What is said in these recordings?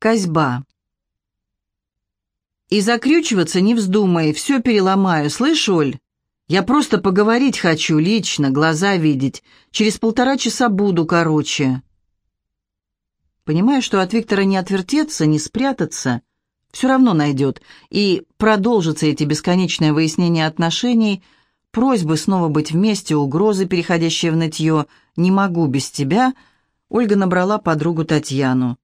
Козьба. И закрючиваться не вздумай, все переломаю, слышь, Оль? Я просто поговорить хочу, лично, глаза видеть. Через полтора часа буду, короче. Понимая, что от Виктора не отвертеться, не спрятаться, все равно найдет, и продолжатся эти бесконечные выяснения отношений, просьбы снова быть вместе, угрозы, переходящие в нытье, «не могу без тебя», Ольга набрала подругу Татьяну.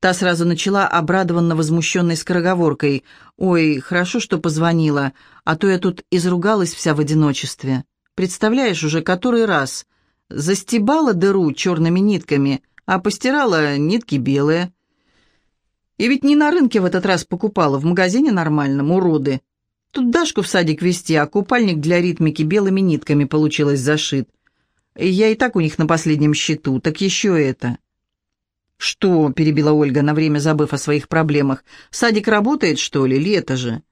Та сразу начала обрадованно возмущенной скороговоркой. «Ой, хорошо, что позвонила, а то я тут изругалась вся в одиночестве. Представляешь, уже который раз. Застебала дыру черными нитками, а постирала нитки белые. И ведь не на рынке в этот раз покупала, в магазине нормальном, уроды. Тут Дашку в садик вести, а купальник для ритмики белыми нитками получилось зашит. Я и так у них на последнем счету, так еще это». «Что?» — перебила Ольга, на время забыв о своих проблемах. «Садик работает, что ли? Лето же».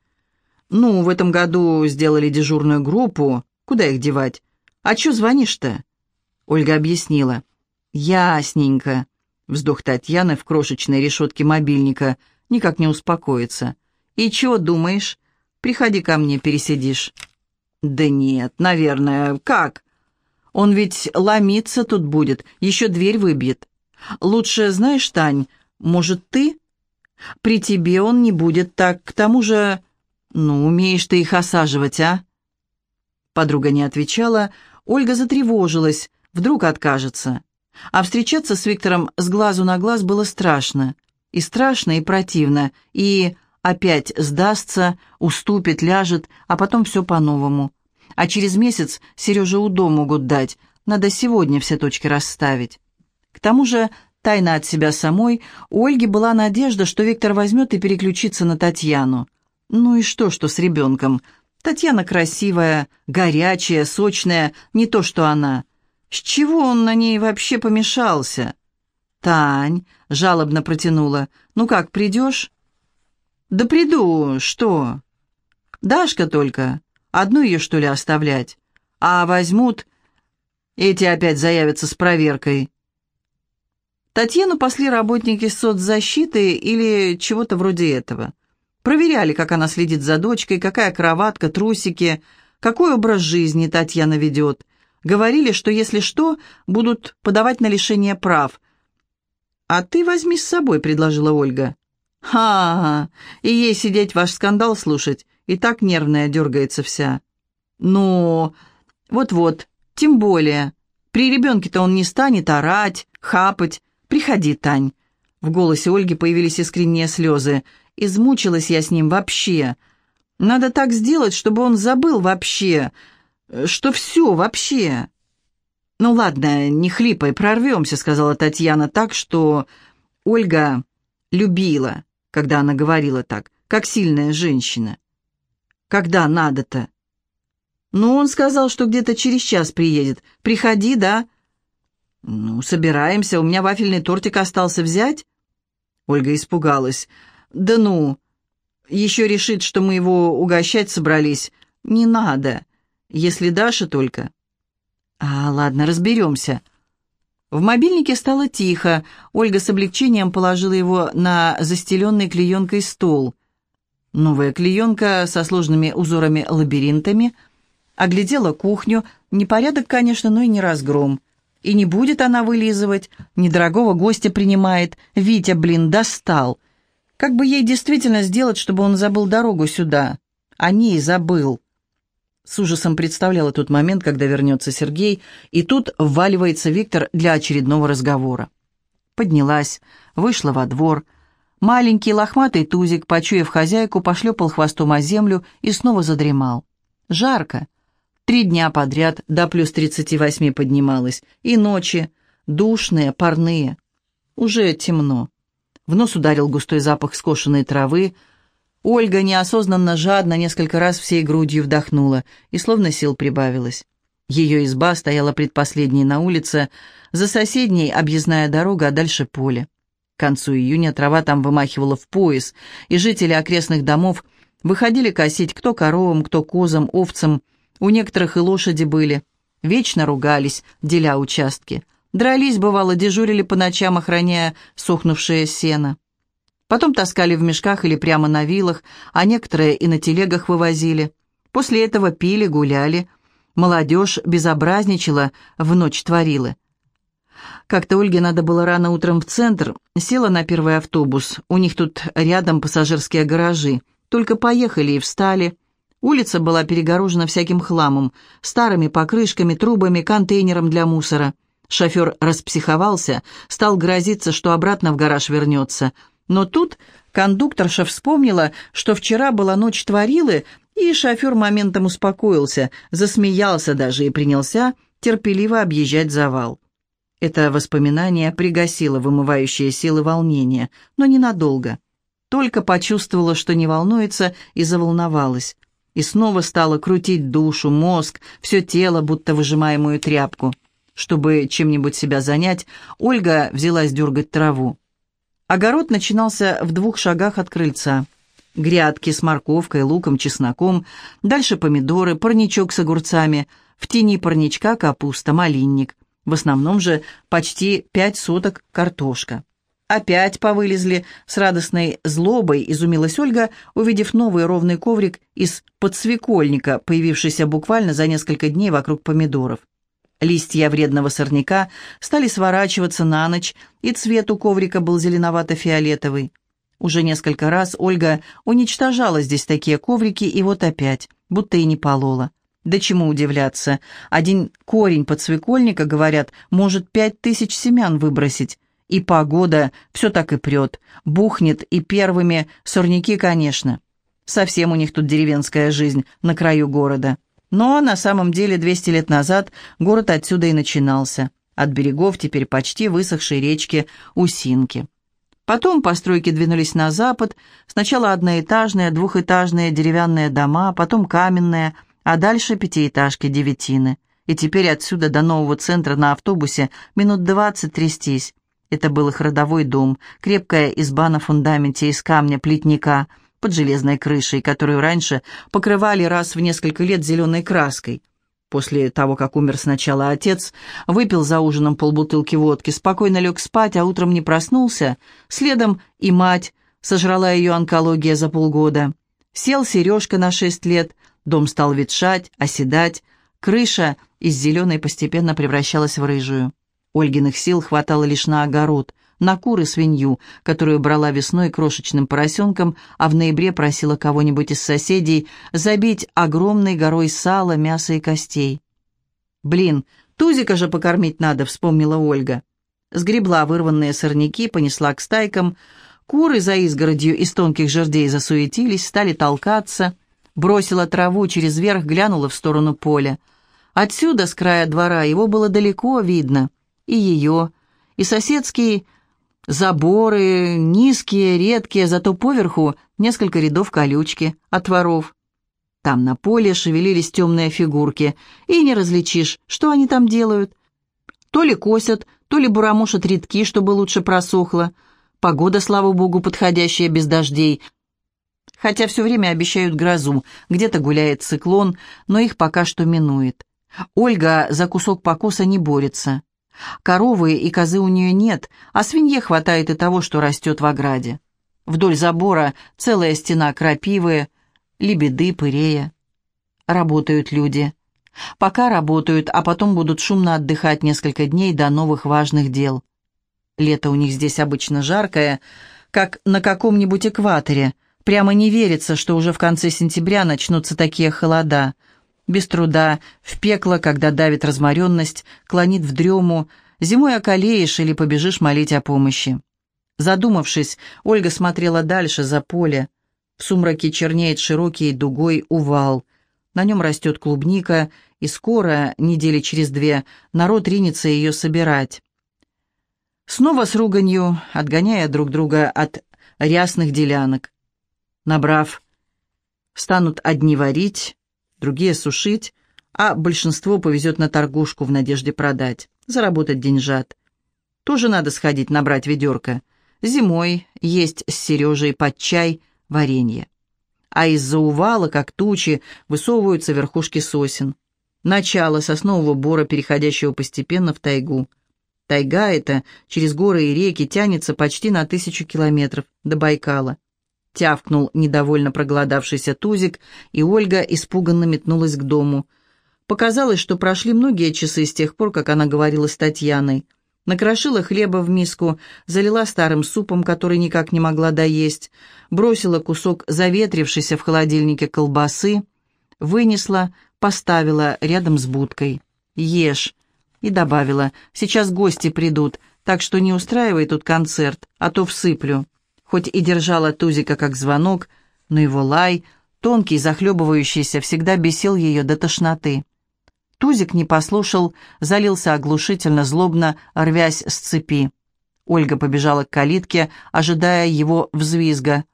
«Ну, в этом году сделали дежурную группу. Куда их девать? А чё звонишь-то?» Ольга объяснила. «Ясненько». Вздох Татьяны в крошечной решетке мобильника никак не успокоится. «И чё думаешь? Приходи ко мне, пересидишь». «Да нет, наверное. Как?» «Он ведь ломиться тут будет, еще дверь выбьет». Лучше, знаешь, Тань, может, ты? При тебе он не будет так, к тому же... Ну, умеешь ты их осаживать, а?» Подруга не отвечала, Ольга затревожилась, вдруг откажется. А встречаться с Виктором с глазу на глаз было страшно. И страшно, и противно, и опять сдастся, уступит, ляжет, а потом все по-новому. А через месяц Сереже УДО могут дать, надо сегодня все точки расставить. Тому же, тайно от себя самой, у Ольги была надежда, что Виктор возьмет и переключится на Татьяну. Ну и что, что с ребенком? Татьяна красивая, горячая, сочная, не то что она. С чего он на ней вообще помешался? «Тань», — жалобно протянула, — «ну как, придешь?» «Да приду, что?» «Дашка только. Одну ее, что ли, оставлять? А возьмут...» Эти опять заявятся с проверкой. Татьяну пасли работники соцзащиты или чего-то вроде этого. Проверяли, как она следит за дочкой, какая кроватка, трусики, какой образ жизни Татьяна ведет. Говорили, что если что, будут подавать на лишение прав. «А ты возьми с собой», — предложила Ольга. «Ха-ха, и ей сидеть ваш скандал слушать, и так нервная дергается вся». «Ну, вот-вот, тем более. При ребенке-то он не станет орать, хапать, «Приходи, Тань». В голосе Ольги появились искренние слезы. «Измучилась я с ним вообще. Надо так сделать, чтобы он забыл вообще, что все вообще». «Ну ладно, не хлипай, прорвемся», — сказала Татьяна так, что Ольга любила, когда она говорила так, как сильная женщина. «Когда надо-то?» «Ну, он сказал, что где-то через час приедет. Приходи, да?» «Ну, собираемся. У меня вафельный тортик остался взять?» Ольга испугалась. «Да ну! Еще решит, что мы его угощать собрались. Не надо. Если Даша только...» «А, ладно, разберемся». В мобильнике стало тихо. Ольга с облегчением положила его на застеленный клеенкой стол. Новая клеенка со сложными узорами-лабиринтами. Оглядела кухню. Непорядок, конечно, но и не разгром. И не будет она вылизывать, недорогого гостя принимает. Витя, блин, достал. Как бы ей действительно сделать, чтобы он забыл дорогу сюда? О ней забыл. С ужасом представляла тот момент, когда вернется Сергей, и тут вваливается Виктор для очередного разговора. Поднялась, вышла во двор. Маленький лохматый тузик, почуяв хозяйку, пошлепал хвостом о землю и снова задремал. Жарко. Три дня подряд до плюс 38 поднималась. И ночи, душные, парные. Уже темно. В нос ударил густой запах скошенной травы. Ольга неосознанно, жадно, несколько раз всей грудью вдохнула, и словно сил прибавилось. Ее изба стояла предпоследней на улице, за соседней объездная дорога, а дальше поле. К концу июня трава там вымахивала в пояс, и жители окрестных домов выходили косить кто коровам, кто козам, овцам, у некоторых и лошади были. Вечно ругались, деля участки. Дрались, бывало, дежурили по ночам, охраняя сохнувшее сено. Потом таскали в мешках или прямо на вилах, а некоторые и на телегах вывозили. После этого пили, гуляли. Молодежь безобразничала, в ночь творила. Как-то Ольге надо было рано утром в центр, села на первый автобус. У них тут рядом пассажирские гаражи. Только поехали и встали. Улица была перегорожена всяким хламом, старыми покрышками, трубами, контейнером для мусора. Шофер распсиховался, стал грозиться, что обратно в гараж вернется. Но тут кондукторша вспомнила, что вчера была ночь творилы, и шофер моментом успокоился, засмеялся даже и принялся терпеливо объезжать завал. Это воспоминание пригасило вымывающие силы волнения, но ненадолго. Только почувствовала, что не волнуется, и заволновалась. И снова стала крутить душу, мозг, все тело, будто выжимаемую тряпку. Чтобы чем-нибудь себя занять, Ольга взялась дергать траву. Огород начинался в двух шагах от крыльца. Грядки с морковкой, луком, чесноком, дальше помидоры, парничок с огурцами, в тени парничка капуста, малинник. В основном же почти пять соток картошка. Опять повылезли с радостной злобой, изумилась Ольга, увидев новый ровный коврик из подсвекольника, появившийся буквально за несколько дней вокруг помидоров. Листья вредного сорняка стали сворачиваться на ночь, и цвет у коврика был зеленовато-фиолетовый. Уже несколько раз Ольга уничтожала здесь такие коврики, и вот опять, будто и не полола. Да чему удивляться, один корень подсвекольника, говорят, может пять тысяч семян выбросить. И погода все так и прет, бухнет, и первыми сорняки, конечно. Совсем у них тут деревенская жизнь на краю города. Но на самом деле 200 лет назад город отсюда и начинался. От берегов теперь почти высохшей речки Усинки. Потом постройки двинулись на запад, сначала одноэтажные, двухэтажные деревянные дома, потом каменные, а дальше пятиэтажки, девятины. И теперь отсюда до нового центра на автобусе минут двадцать трястись. Это был их родовой дом, крепкая изба на фундаменте из камня плетника под железной крышей, которую раньше покрывали раз в несколько лет зеленой краской. После того, как умер сначала отец, выпил за ужином полбутылки водки, спокойно лег спать, а утром не проснулся. Следом и мать, сожрала ее онкология за полгода. Сел Сережка на шесть лет, Дом стал ветшать, оседать, крыша из зеленой постепенно превращалась в рыжую. Ольгиных сил хватало лишь на огород, на куры свинью, которую брала весной крошечным поросенком, а в ноябре просила кого-нибудь из соседей забить огромной горой сала, мяса и костей. «Блин, Тузика же покормить надо», — вспомнила Ольга. Сгребла вырванные сорняки, понесла к стайкам. Куры за изгородью из тонких жердей засуетились, стали толкаться — бросила траву через верх, глянула в сторону поля. Отсюда, с края двора, его было далеко видно. И ее, и соседские заборы, низкие, редкие, зато поверху несколько рядов колючки, отворов. Там на поле шевелились темные фигурки, и не различишь, что они там делают. То ли косят, то ли бурамушат редки, чтобы лучше просохло. Погода, слава богу, подходящая без дождей, хотя все время обещают грозу, где-то гуляет циклон, но их пока что минует. Ольга за кусок покоса не борется. Коровы и козы у нее нет, а свинье хватает и того, что растет в ограде. Вдоль забора целая стена крапивы, лебеды, пырея. Работают люди. Пока работают, а потом будут шумно отдыхать несколько дней до новых важных дел. Лето у них здесь обычно жаркое, как на каком-нибудь экваторе – Прямо не верится, что уже в конце сентября начнутся такие холода. Без труда, в пекло, когда давит разморенность, клонит в дрему, зимой околеешь или побежишь молить о помощи. Задумавшись, Ольга смотрела дальше, за поле. В сумраке чернеет широкий дугой увал. На нем растет клубника, и скоро, недели через две, народ ринется ее собирать. Снова с руганью, отгоняя друг друга от рясных делянок. Набрав, станут одни варить, другие сушить, а большинство повезет на торгушку в надежде продать, заработать деньжат. Тоже надо сходить набрать ведерко. Зимой есть с Сережей под чай варенье. А из-за увала, как тучи, высовываются верхушки сосен. Начало соснового бора, переходящего постепенно в тайгу. Тайга эта через горы и реки тянется почти на тысячу километров до Байкала. Тявкнул недовольно проголодавшийся Тузик, и Ольга испуганно метнулась к дому. Показалось, что прошли многие часы с тех пор, как она говорила с Татьяной. Накрошила хлеба в миску, залила старым супом, который никак не могла доесть, бросила кусок заветрившейся в холодильнике колбасы, вынесла, поставила рядом с будкой. «Ешь!» И добавила, «Сейчас гости придут, так что не устраивай тут концерт, а то всыплю». Хоть и держала Тузика как звонок, но его лай, тонкий, захлебывающийся, всегда бесил ее до тошноты. Тузик не послушал, залился оглушительно, злобно, рвясь с цепи. Ольга побежала к калитке, ожидая его взвизга.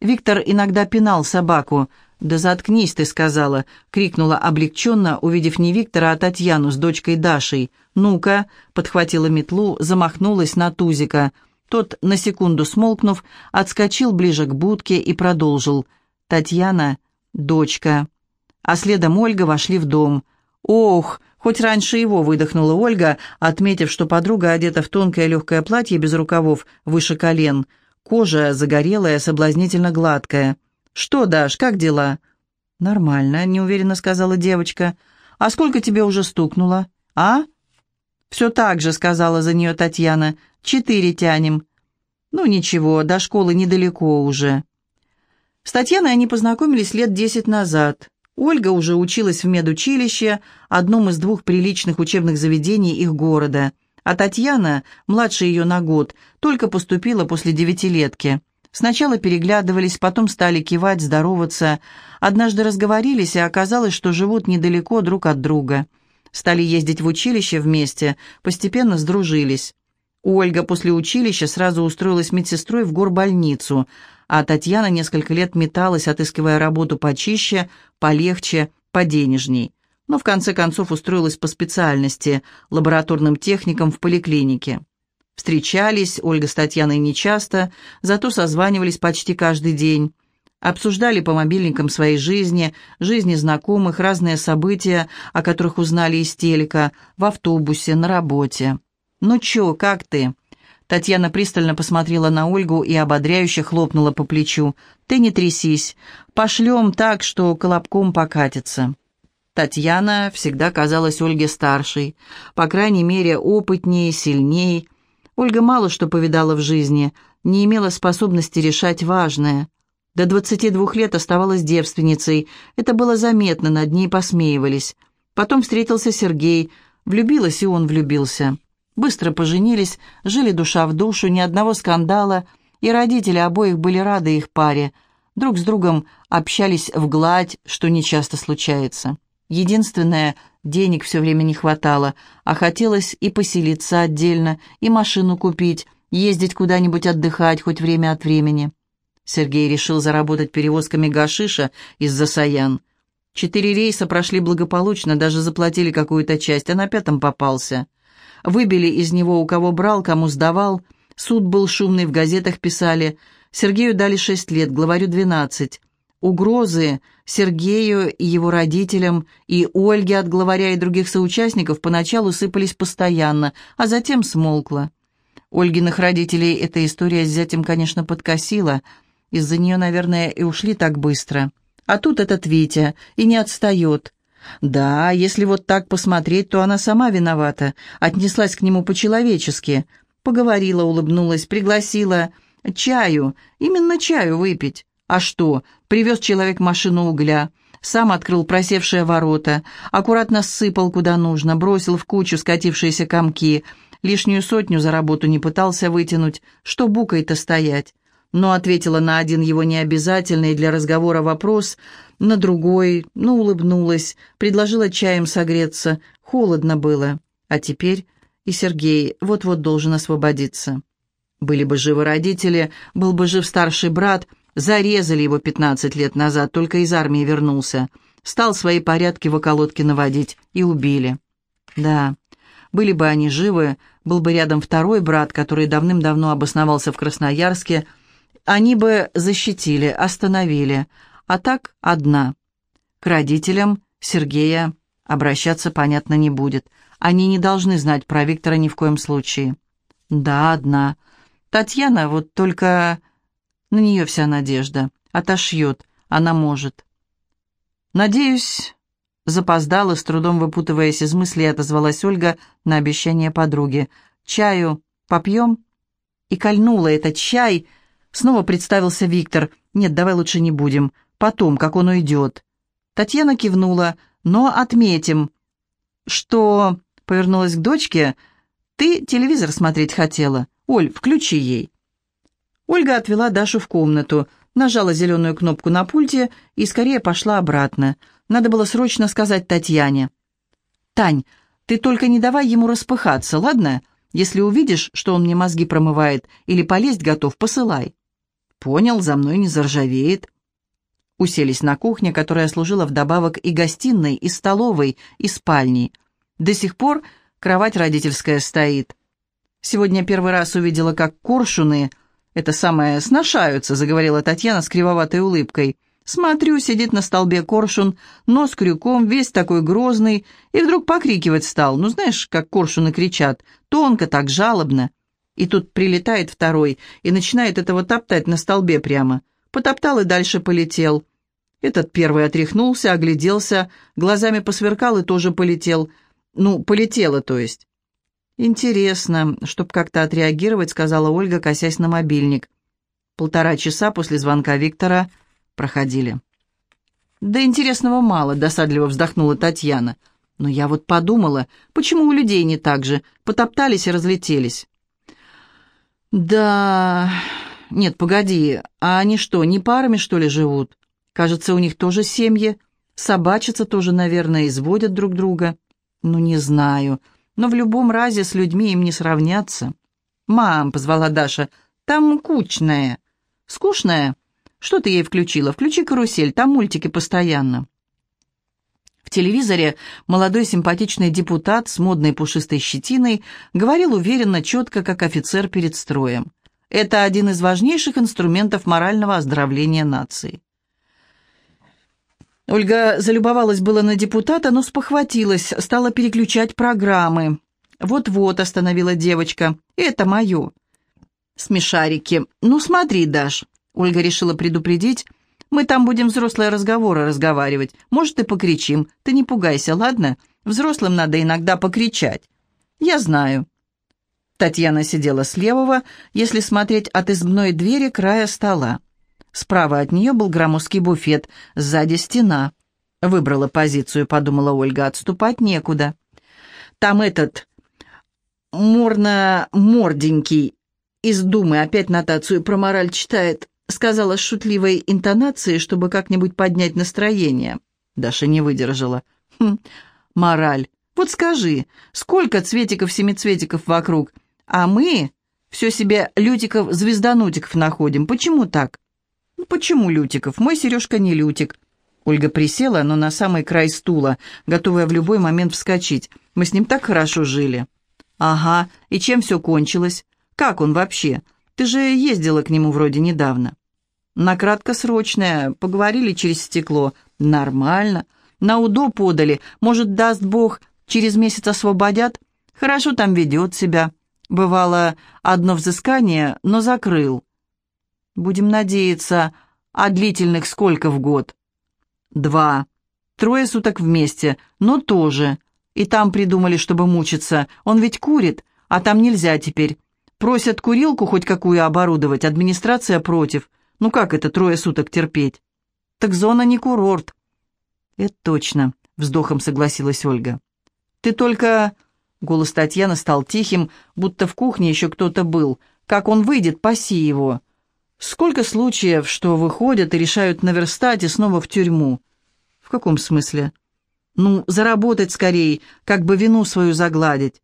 Виктор иногда пинал собаку. «Да заткнись ты», — сказала, — крикнула облегченно, увидев не Виктора, а Татьяну с дочкой Дашей. «Ну-ка», — подхватила метлу, замахнулась на Тузика. Тот, на секунду смолкнув, отскочил ближе к будке и продолжил. «Татьяна, дочка». А следом Ольга вошли в дом — «Ох!» Хоть раньше его выдохнула Ольга, отметив, что подруга одета в тонкое легкое платье без рукавов, выше колен. Кожа загорелая, соблазнительно гладкая. «Что, Даш, как дела?» «Нормально», — неуверенно сказала девочка. «А сколько тебе уже стукнуло? А?» «Все так же», — сказала за нее Татьяна. «Четыре тянем». «Ну ничего, до школы недалеко уже». С Татьяной они познакомились лет десять назад. Ольга уже училась в медучилище, одном из двух приличных учебных заведений их города, а Татьяна, младше ее на год, только поступила после девятилетки. Сначала переглядывались, потом стали кивать, здороваться. Однажды разговорились, и оказалось, что живут недалеко друг от друга. Стали ездить в училище вместе, постепенно сдружились. Ольга после училища сразу устроилась медсестрой в горбольницу – а Татьяна несколько лет металась, отыскивая работу почище, полегче, поденежней. Но в конце концов устроилась по специальности, лабораторным техником в поликлинике. Встречались Ольга с Татьяной нечасто, зато созванивались почти каждый день. Обсуждали по мобильникам своей жизни, жизни знакомых, разные события, о которых узнали из телека, в автобусе, на работе. «Ну чё, как ты?» Татьяна пристально посмотрела на Ольгу и ободряюще хлопнула по плечу. «Ты не трясись. Пошлем так, что колобком покатится». Татьяна всегда казалась Ольге старшей, по крайней мере, опытнее, сильней. Ольга мало что повидала в жизни, не имела способности решать важное. До двадцати двух лет оставалась девственницей, это было заметно, над ней посмеивались. Потом встретился Сергей, влюбилась и он влюбился. Быстро поженились, жили душа в душу, ни одного скандала, и родители обоих были рады их паре. Друг с другом общались в гладь, что нечасто случается. Единственное, денег все время не хватало, а хотелось и поселиться отдельно, и машину купить, ездить куда-нибудь отдыхать хоть время от времени. Сергей решил заработать перевозками гашиша из-за Саян. Четыре рейса прошли благополучно, даже заплатили какую-то часть, а на пятом попался. Выбили из него, у кого брал, кому сдавал. Суд был шумный, в газетах писали. Сергею дали шесть лет, главарю двенадцать. Угрозы Сергею и его родителям, и Ольге от главаря и других соучастников поначалу сыпались постоянно, а затем смолкла. Ольгиных родителей эта история с зятем, конечно, подкосила. Из-за нее, наверное, и ушли так быстро. А тут этот Витя, и не отстает. Да, если вот так посмотреть, то она сама виновата, отнеслась к нему по-человечески. Поговорила, улыбнулась, пригласила. Чаю, именно чаю выпить. А что, привез человек машину угля, сам открыл просевшие ворота, аккуратно сыпал куда нужно, бросил в кучу скатившиеся комки, лишнюю сотню за работу не пытался вытянуть, что букой-то стоять но ответила на один его необязательный для разговора вопрос, на другой, ну, улыбнулась, предложила чаем согреться. Холодно было. А теперь и Сергей вот-вот должен освободиться. Были бы живы родители, был бы жив старший брат, зарезали его пятнадцать лет назад, только из армии вернулся. Стал свои порядки в околотке наводить и убили. Да, были бы они живы, был бы рядом второй брат, который давным-давно обосновался в Красноярске, они бы защитили, остановили, а так одна. К родителям Сергея обращаться, понятно, не будет. Они не должны знать про Виктора ни в коем случае. Да, одна. Татьяна вот только... На нее вся надежда. Отошьет. Она может. Надеюсь, запоздала, с трудом выпутываясь из мыслей, отозвалась Ольга на обещание подруги. «Чаю попьем?» И кольнула этот чай. Снова представился Виктор. «Нет, давай лучше не будем. Потом, как он уйдет». Татьяна кивнула. «Но отметим, что...» Повернулась к дочке. «Ты телевизор смотреть хотела. Оль, включи ей». Ольга отвела Дашу в комнату, нажала зеленую кнопку на пульте и скорее пошла обратно. Надо было срочно сказать Татьяне. «Тань, ты только не давай ему распыхаться, ладно? Если увидишь, что он мне мозги промывает или полезть готов, посылай». «Понял, за мной не заржавеет». Уселись на кухне, которая служила вдобавок и гостиной, и столовой, и спальней. До сих пор кровать родительская стоит. Сегодня первый раз увидела, как коршуны, это самое, сношаются, заговорила Татьяна с кривоватой улыбкой. Смотрю, сидит на столбе коршун, нос крюком, весь такой грозный, и вдруг покрикивать стал. Ну, знаешь, как коршуны кричат, тонко, так жалобно. И тут прилетает второй и начинает этого топтать на столбе прямо. Потоптал и дальше полетел. Этот первый отряхнулся, огляделся, глазами посверкал и тоже полетел. Ну, полетела, то есть. «Интересно, чтоб как-то отреагировать», — сказала Ольга, косясь на мобильник. Полтора часа после звонка Виктора проходили. «Да интересного мало», — досадливо вздохнула Татьяна. «Но я вот подумала, почему у людей не так же? Потоптались и разлетелись». «Да...» «Нет, погоди, а они что, не парами, что ли, живут? Кажется, у них тоже семьи. Собачатся тоже, наверное, изводят друг друга». «Ну, не знаю, но в любом разе с людьми им не сравняться». «Мам», — позвала Даша, — «там кучная». «Скучная?» «Что ты ей включила? Включи карусель, там мультики постоянно». В телевизоре молодой симпатичный депутат с модной пушистой щетиной говорил уверенно, четко, как офицер перед строем. Это один из важнейших инструментов морального оздоровления нации. Ольга залюбовалась было на депутата, но спохватилась, стала переключать программы. «Вот-вот», — остановила девочка, — «это мое». «Смешарики. Ну, смотри, Даш». Ольга решила предупредить. «Мы там будем взрослые разговоры разговаривать. Может, и покричим. Ты не пугайся, ладно? Взрослым надо иногда покричать». «Я знаю». Татьяна сидела с левого, если смотреть от избной двери края стола. Справа от нее был громоздкий буфет, сзади стена. Выбрала позицию, подумала Ольга, отступать некуда. Там этот морно-морденький из Думы опять нотацию про мораль читает, сказала с шутливой интонацией, чтобы как-нибудь поднять настроение. Даша не выдержала. Хм, мораль. Вот скажи, сколько цветиков-семицветиков вокруг, а мы все себе лютиков-звезданутиков находим. Почему так? «Ну почему Лютиков? Мой Сережка не Лютик». Ольга присела, но на самый край стула, готовая в любой момент вскочить. «Мы с ним так хорошо жили». «Ага, и чем все кончилось? Как он вообще? Ты же ездила к нему вроде недавно». «На краткосрочное, поговорили через стекло. Нормально. На УДО подали. Может, даст Бог, через месяц освободят? Хорошо там ведет себя. Бывало, одно взыскание, но закрыл. Будем надеяться, а длительных сколько в год? Два. Трое суток вместе, но тоже. И там придумали, чтобы мучиться. Он ведь курит, а там нельзя теперь. Просят курилку хоть какую оборудовать, администрация против. Ну как это трое суток терпеть? Так зона не курорт. Это точно, вздохом согласилась Ольга. Ты только... Голос Татьяны стал тихим, будто в кухне еще кто-то был. Как он выйдет, паси его. Сколько случаев, что выходят и решают наверстать и снова в тюрьму? В каком смысле? Ну, заработать скорее, как бы вину свою загладить.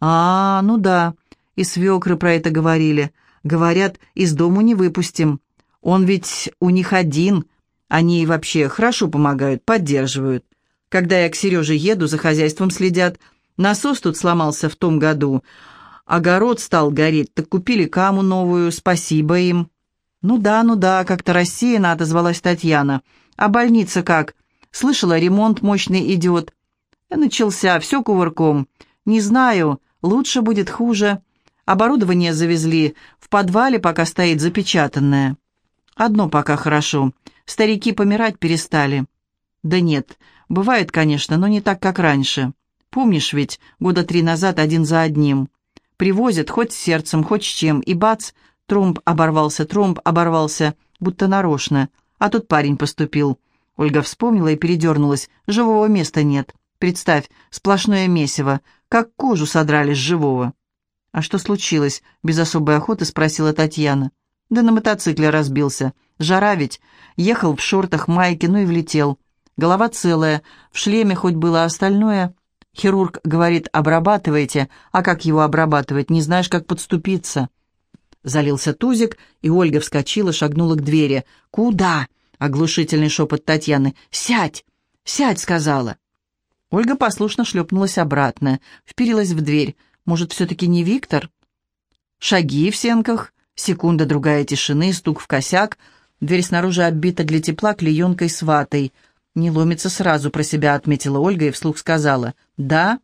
А, ну да, и свекры про это говорили. Говорят, из дому не выпустим. Он ведь у них один. Они вообще хорошо помогают, поддерживают. Когда я к Сереже еду, за хозяйством следят. Насос тут сломался в том году. Огород стал гореть, так купили каму новую, спасибо им. «Ну да, ну да», — как-то рассеянно отозвалась Татьяна. «А больница как? Слышала, ремонт мощный идет». «Начался, все кувырком. «Не знаю, лучше будет хуже. Оборудование завезли, в подвале пока стоит запечатанное. Одно пока хорошо, старики помирать перестали». «Да нет, бывает, конечно, но не так, как раньше. Помнишь ведь, года три назад один за одним. Привозят хоть с сердцем, хоть с чем, и бац, тромб оборвался, тромб оборвался, будто нарочно. А тут парень поступил. Ольга вспомнила и передернулась. Живого места нет. Представь, сплошное месиво, как кожу содрали с живого. «А что случилось?» — без особой охоты спросила Татьяна. «Да на мотоцикле разбился. Жара ведь. Ехал в шортах, майке, ну и влетел. Голова целая, в шлеме хоть было остальное...» Хирург говорит, обрабатывайте, а как его обрабатывать, не знаешь, как подступиться. Залился тузик, и Ольга вскочила, шагнула к двери. «Куда?» — оглушительный шепот Татьяны. «Сядь! Сядь!» — сказала. Ольга послушно шлепнулась обратно, вперилась в дверь. «Может, все-таки не Виктор?» Шаги в сенках, секунда другая тишины, стук в косяк. Дверь снаружи оббита для тепла клеенкой с ватой — «Не ломится сразу», — про себя отметила Ольга и вслух сказала. «Да,